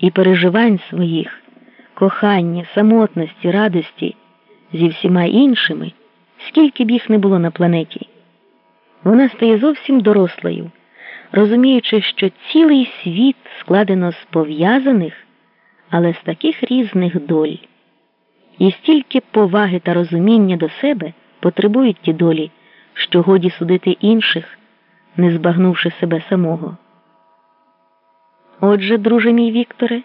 і переживань своїх, кохання, самотності, радості зі всіма іншими, скільки б їх не було на планеті, вона стає зовсім дорослою, розуміючи, що цілий світ складено з пов'язаних, але з таких різних доль. І стільки поваги та розуміння до себе потребують ті долі, що годі судити інших, не збагнувши себе самого. Отже, друже мій Вікторе,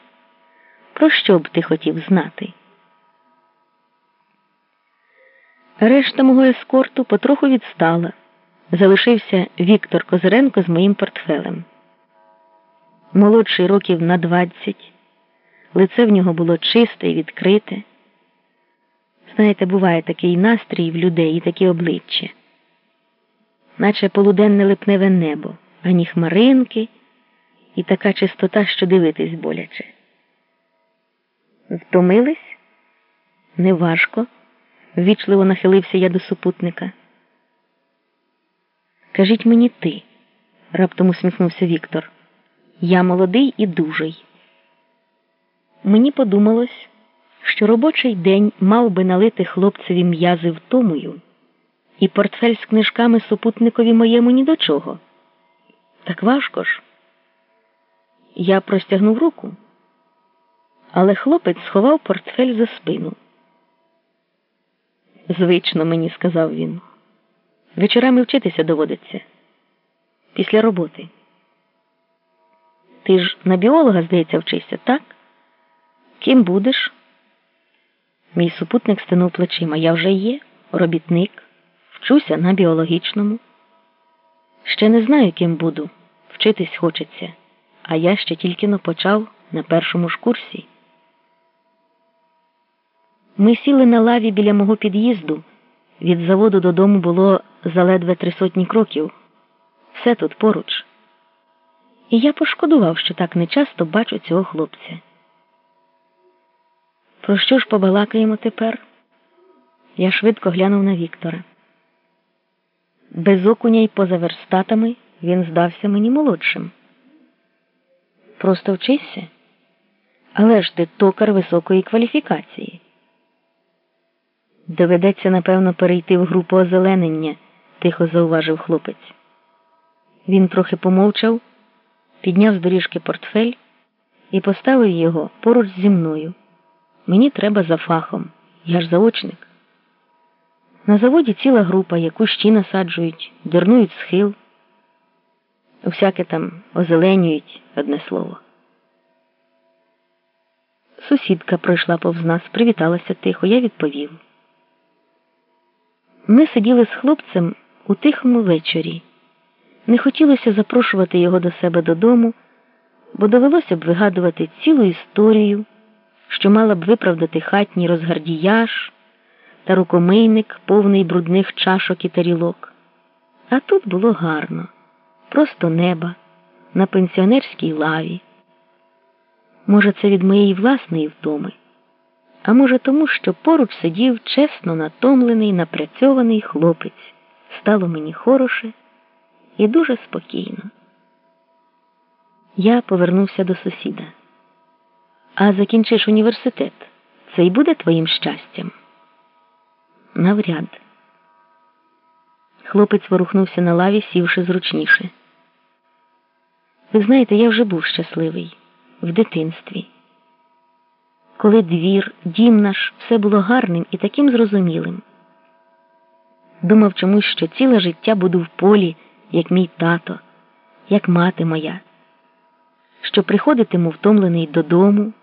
про що б ти хотів знати? Решта мого ескорту потроху відстала. Залишився Віктор Козиренко з моїм портфелем. Молодший років на двадцять. Лице в нього було чисте і відкрите. Знаєте, буває такий настрій в людей і такі обличчя, наче полуденне липневе небо, ані хмаринки і така чистота, що дивитись боляче. Втомились? Неважко, ввічливо нахилився я до супутника. Кажіть мені ти, раптом усміхнувся Віктор. Я молодий і дужий. Мені подумалось, що робочий день мав би налити хлопцеві м'язи втомою, і портфель з книжками супутникові моєму ні до чого. Так важко ж. Я простягнув руку, але хлопець сховав портфель за спину. Звично мені, сказав він. Вечорами вчитися доводиться після роботи. Ти ж на біолога, здається, вчишся, так? Ким будеш? Мій супутник стинув плечима. Я вже є, робітник, вчуся на біологічному. Ще не знаю, ким буду. Вчитись хочеться, а я ще тільки но почав на першому ж курсі. Ми сіли на лаві біля мого під'їзду. Від заводу додому було заледве три сотні кроків. Все тут поруч. І я пошкодував, що так нечасто бачу цього хлопця. Про що ж побалакаємо тепер? Я швидко глянув на Віктора. Без окуня й поза верстатами він здався мені молодшим. Просто вчишся, але ж ти токар високої кваліфікації. Доведеться, напевно, перейти в групу озеленення, тихо зауважив хлопець. Він трохи помовчав, підняв з доріжки портфель і поставив його поруч зі мною. Мені треба за фахом, я ж заочник. На заводі ціла група, яку щі насаджують, дернують схил, всяке там озеленюють одне слово. Сусідка пройшла повз нас, привіталася тихо, я відповів. Ми сиділи з хлопцем у тихому вечорі. Не хотілося запрошувати його до себе додому, бо довелося б вигадувати цілу історію, що мала б виправдати хатній розгардіяж та рукомийник, повний брудних чашок і тарілок. А тут було гарно, просто неба, на пенсіонерській лаві. Може, це від моєї власної втоми а може, тому, що поруч сидів чесно натомлений, напрацьований хлопець. Стало мені хороше і дуже спокійно. Я повернувся до сусіда. А закінчиш університет, це й буде твоїм щастям? Навряд. Хлопець ворухнувся на лаві, сівши зручніше. Ви знаєте, я вже був щасливий в дитинстві. Коли двір, дім наш, все було гарним і таким зрозумілим. Думав чомусь, що ціле життя буду в полі, як мій тато, як мати моя, що приходитиму втомлений додому,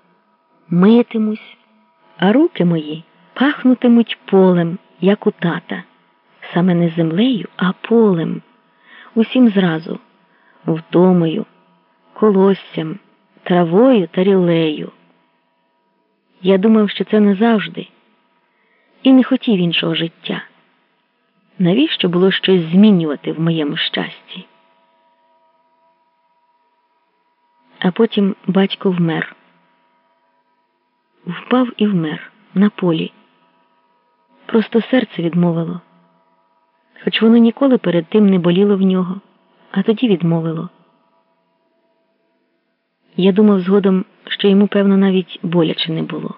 митимусь, а руки мої пахнутимуть полем, як у тата, саме не землею, а полем, усім зразу, втомою, колоссям, травою та рілею. Я думав, що це не завжди, і не хотів іншого життя. Навіщо було щось змінювати в моєму щасті? А потім батько вмер, впав і вмер на полі. Просто серце відмовило, хоч воно ніколи перед тим не боліло в нього, а тоді відмовило. Я думав згодом, що йому, певно, навіть боляче не було.